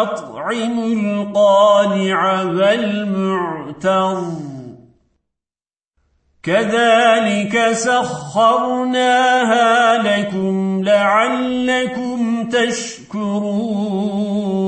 وأطعموا القانع والمعتر. كذلك سخرناها لكم لعلكم تشكرون.